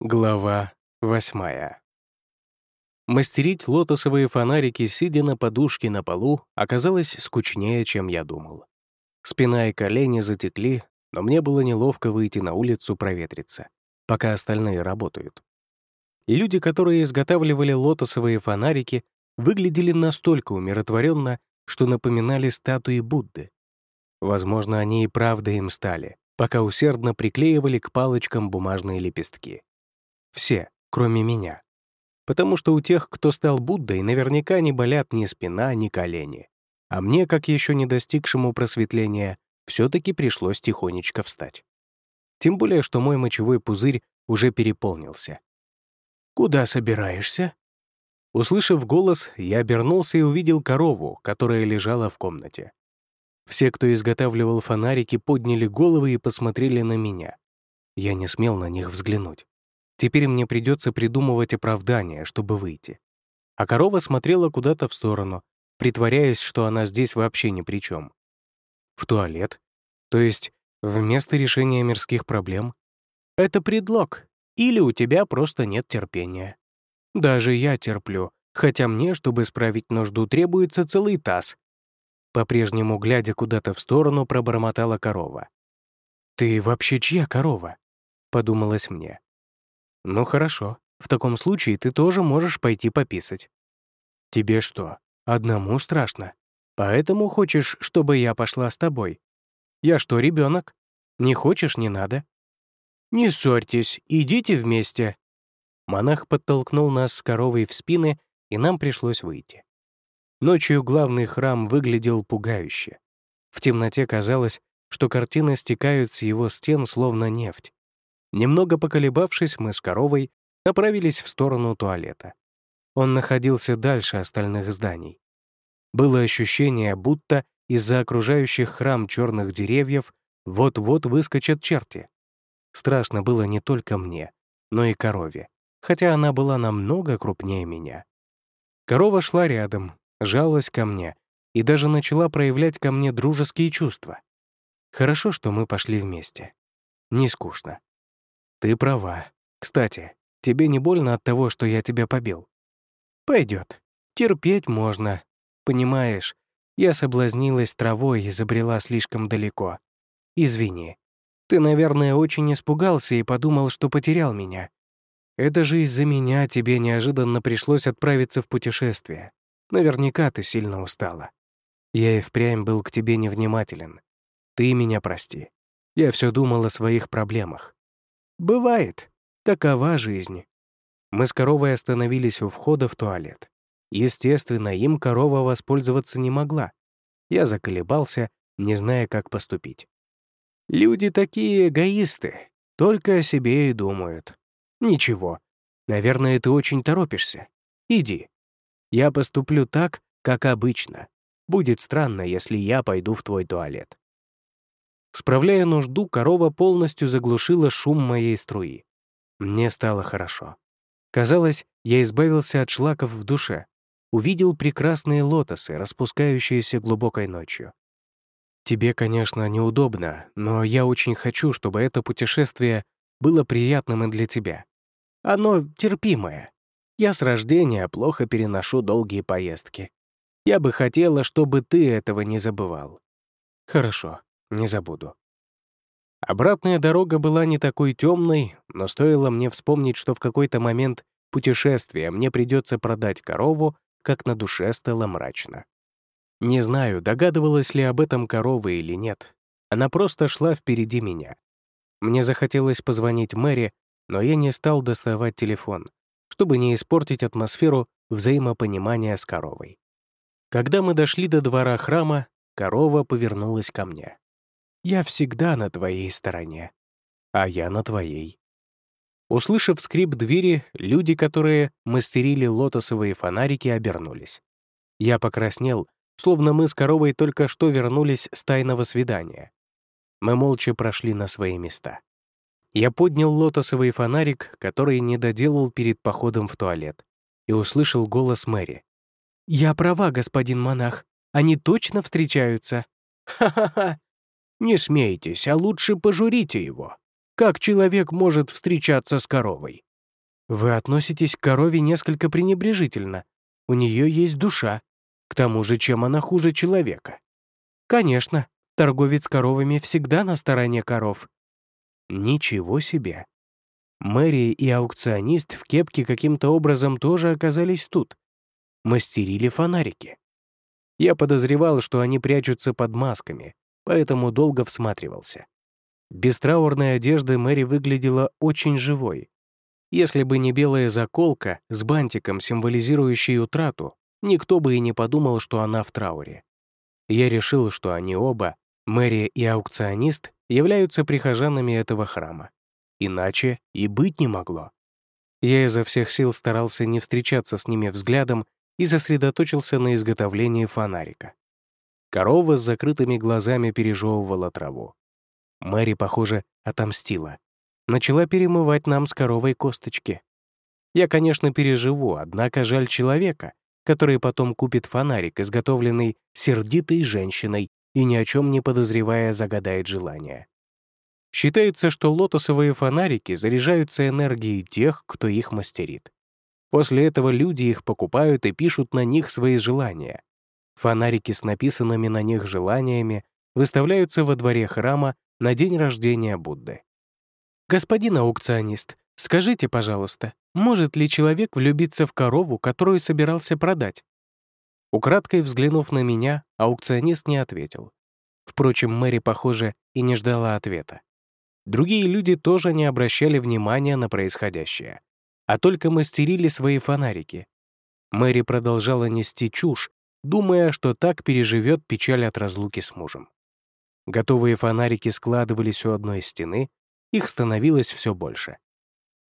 Глава восьмая. Мастерить лотосовые фонарики, сидя на подушке на полу, оказалось скучнее, чем я думал. Спина и колени затекли, но мне было неловко выйти на улицу проветриться, пока остальные работают. Люди, которые изготавливали лотосовые фонарики, выглядели настолько умиротворенно, что напоминали статуи Будды. Возможно, они и правда им стали, пока усердно приклеивали к палочкам бумажные лепестки. Все, кроме меня. Потому что у тех, кто стал Буддой, наверняка не болят ни спина, ни колени. А мне, как еще не достигшему просветления, все таки пришлось тихонечко встать. Тем более, что мой мочевой пузырь уже переполнился. «Куда собираешься?» Услышав голос, я обернулся и увидел корову, которая лежала в комнате. Все, кто изготавливал фонарики, подняли головы и посмотрели на меня. Я не смел на них взглянуть. Теперь мне придется придумывать оправдание, чтобы выйти. А корова смотрела куда-то в сторону, притворяясь, что она здесь вообще ни при чем. В туалет? То есть вместо решения мирских проблем? Это предлог. Или у тебя просто нет терпения. Даже я терплю, хотя мне, чтобы справить нужду, требуется целый таз. По-прежнему, глядя куда-то в сторону, пробормотала корова. «Ты вообще чья корова?» — подумалось мне. «Ну хорошо, в таком случае ты тоже можешь пойти пописать». «Тебе что, одному страшно? Поэтому хочешь, чтобы я пошла с тобой? Я что, ребенок? Не хочешь — не надо». «Не ссорьтесь, идите вместе». Монах подтолкнул нас с коровой в спины, и нам пришлось выйти. Ночью главный храм выглядел пугающе. В темноте казалось, что картины стекают с его стен словно нефть. Немного поколебавшись, мы с коровой направились в сторону туалета. Он находился дальше остальных зданий. Было ощущение, будто из-за окружающих храм черных деревьев вот-вот выскочат черти. Страшно было не только мне, но и корове, хотя она была намного крупнее меня. Корова шла рядом, жалась ко мне и даже начала проявлять ко мне дружеские чувства. Хорошо, что мы пошли вместе. Не скучно. Ты права. Кстати, тебе не больно от того, что я тебя побил? Пойдет. Терпеть можно. Понимаешь, я соблазнилась травой и забрела слишком далеко. Извини. Ты, наверное, очень испугался и подумал, что потерял меня. Это же из-за меня тебе неожиданно пришлось отправиться в путешествие. Наверняка ты сильно устала. Я и впрямь был к тебе невнимателен. Ты меня прости. Я все думал о своих проблемах. Бывает. Такова жизнь. Мы с коровой остановились у входа в туалет. Естественно, им корова воспользоваться не могла. Я заколебался, не зная, как поступить. Люди такие эгоисты, только о себе и думают. Ничего, наверное, ты очень торопишься. Иди. Я поступлю так, как обычно. Будет странно, если я пойду в твой туалет. Справляя нужду, корова полностью заглушила шум моей струи. Мне стало хорошо. Казалось, я избавился от шлаков в душе, увидел прекрасные лотосы, распускающиеся глубокой ночью. Тебе, конечно, неудобно, но я очень хочу, чтобы это путешествие было приятным и для тебя. Оно терпимое. Я с рождения плохо переношу долгие поездки. Я бы хотела, чтобы ты этого не забывал. Хорошо, не забуду. Обратная дорога была не такой темной, но стоило мне вспомнить, что в какой-то момент путешествия мне придется продать корову, как на душе стало мрачно. Не знаю, догадывалась ли об этом корова или нет. Она просто шла впереди меня. Мне захотелось позвонить Мэри, но я не стал доставать телефон, чтобы не испортить атмосферу взаимопонимания с коровой. Когда мы дошли до двора храма, корова повернулась ко мне. Я всегда на твоей стороне, а я на твоей». Услышав скрип двери, люди, которые мастерили лотосовые фонарики, обернулись. Я покраснел, словно мы с коровой только что вернулись с тайного свидания. Мы молча прошли на свои места. Я поднял лотосовый фонарик, который не доделал перед походом в туалет, и услышал голос Мэри. «Я права, господин монах. Они точно встречаются». «Ха-ха-ха! Не смейтесь, а лучше пожурите его. Как человек может встречаться с коровой? Вы относитесь к корове несколько пренебрежительно. У нее есть душа. К тому же, чем она хуже человека? Конечно, торговец коровами всегда на стороне коров. Ничего себе. Мэри и аукционист в кепке каким-то образом тоже оказались тут. Мастерили фонарики. Я подозревал, что они прячутся под масками, поэтому долго всматривался. Без траурной одежды Мэри выглядела очень живой. Если бы не белая заколка с бантиком, символизирующей утрату, никто бы и не подумал, что она в трауре. Я решил, что они оба, Мэри и аукционист, являются прихожанами этого храма. Иначе и быть не могло. Я изо всех сил старался не встречаться с ними взглядом и сосредоточился на изготовлении фонарика. Корова с закрытыми глазами пережевывала траву. Мэри, похоже, отомстила начала перемывать нам с коровой косточки. Я, конечно, переживу, однако жаль человека, который потом купит фонарик, изготовленный сердитой женщиной и ни о чем не подозревая загадает желание. Считается, что лотосовые фонарики заряжаются энергией тех, кто их мастерит. После этого люди их покупают и пишут на них свои желания. Фонарики с написанными на них желаниями выставляются во дворе храма на день рождения Будды. «Господин аукционист, скажите, пожалуйста, может ли человек влюбиться в корову, которую собирался продать?» Украдкой взглянув на меня, аукционист не ответил. Впрочем, Мэри, похоже, и не ждала ответа. Другие люди тоже не обращали внимания на происходящее, а только мастерили свои фонарики. Мэри продолжала нести чушь, думая, что так переживет печаль от разлуки с мужем. Готовые фонарики складывались у одной стены, их становилось все больше.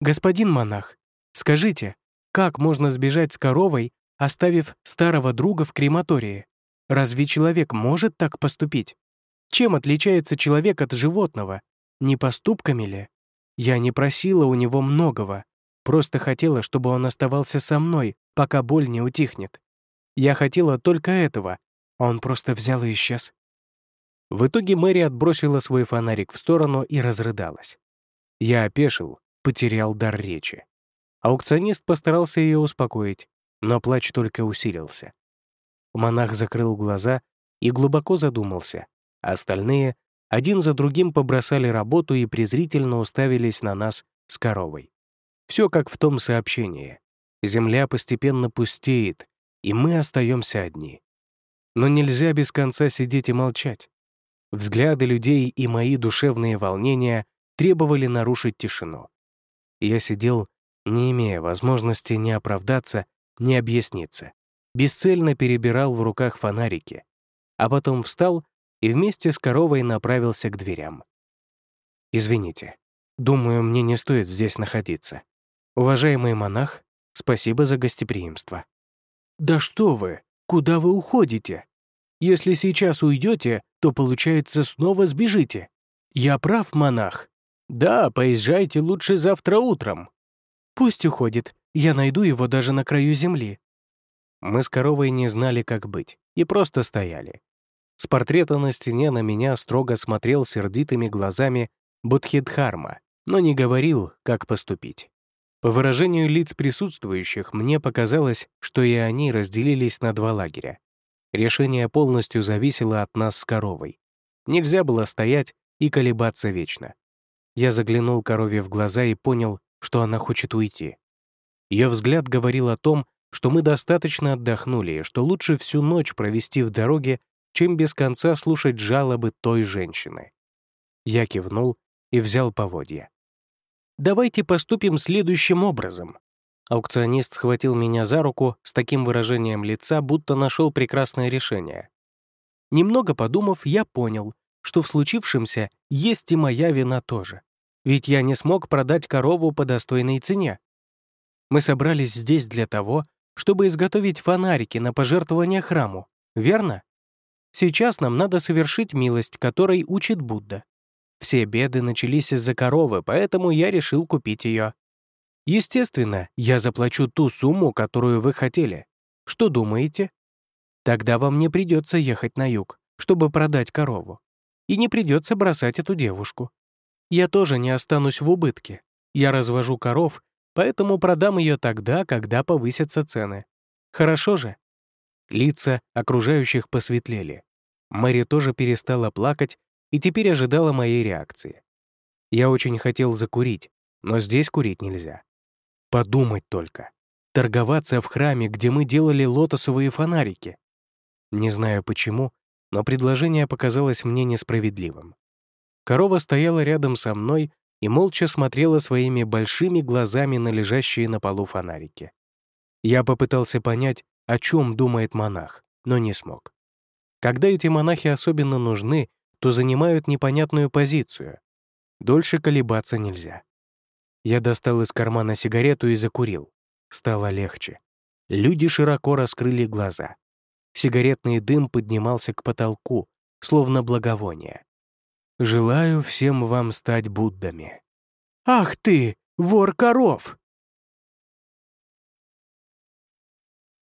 «Господин монах, скажите, как можно сбежать с коровой, оставив старого друга в крематории? Разве человек может так поступить? Чем отличается человек от животного? Не поступками ли? Я не просила у него многого, просто хотела, чтобы он оставался со мной, пока боль не утихнет. Я хотела только этого, а он просто взял и исчез. В итоге Мэри отбросила свой фонарик в сторону и разрыдалась. Я опешил, потерял дар речи. Аукционист постарался ее успокоить, но плач только усилился. Монах закрыл глаза и глубоко задумался, а остальные один за другим побросали работу и презрительно уставились на нас с коровой. Все как в том сообщении. Земля постепенно пустеет, и мы остаемся одни. Но нельзя без конца сидеть и молчать. Взгляды людей и мои душевные волнения требовали нарушить тишину. Я сидел, не имея возможности ни оправдаться, ни объясниться. Бесцельно перебирал в руках фонарики, а потом встал и вместе с коровой направился к дверям. «Извините, думаю, мне не стоит здесь находиться. Уважаемый монах, спасибо за гостеприимство». «Да что вы! Куда вы уходите? Если сейчас уйдете, то, получается, снова сбежите. Я прав, монах?» «Да, поезжайте лучше завтра утром». «Пусть уходит. Я найду его даже на краю земли». Мы с коровой не знали, как быть, и просто стояли. С портрета на стене на меня строго смотрел сердитыми глазами Будхидхарма, но не говорил, как поступить. По выражению лиц присутствующих, мне показалось, что и они разделились на два лагеря. Решение полностью зависело от нас с коровой. Нельзя было стоять и колебаться вечно. Я заглянул корове в глаза и понял, что она хочет уйти. Ее взгляд говорил о том, что мы достаточно отдохнули и что лучше всю ночь провести в дороге, чем без конца слушать жалобы той женщины. Я кивнул и взял поводья. «Давайте поступим следующим образом». Аукционист схватил меня за руку с таким выражением лица, будто нашел прекрасное решение. Немного подумав, я понял, что в случившемся есть и моя вина тоже ведь я не смог продать корову по достойной цене. Мы собрались здесь для того, чтобы изготовить фонарики на пожертвование храму, верно? Сейчас нам надо совершить милость, которой учит Будда. Все беды начались из-за коровы, поэтому я решил купить ее. Естественно, я заплачу ту сумму, которую вы хотели. Что думаете? Тогда вам не придется ехать на юг, чтобы продать корову. И не придется бросать эту девушку. Я тоже не останусь в убытке. Я развожу коров, поэтому продам ее тогда, когда повысятся цены. Хорошо же?» Лица окружающих посветлели. Мэри тоже перестала плакать и теперь ожидала моей реакции. Я очень хотел закурить, но здесь курить нельзя. Подумать только. Торговаться в храме, где мы делали лотосовые фонарики. Не знаю почему, но предложение показалось мне несправедливым. Корова стояла рядом со мной и молча смотрела своими большими глазами на лежащие на полу фонарики. Я попытался понять, о чем думает монах, но не смог. Когда эти монахи особенно нужны, то занимают непонятную позицию. Дольше колебаться нельзя. Я достал из кармана сигарету и закурил. Стало легче. Люди широко раскрыли глаза. Сигаретный дым поднимался к потолку, словно благовоние. «Желаю всем вам стать Буддами». «Ах ты, вор коров!»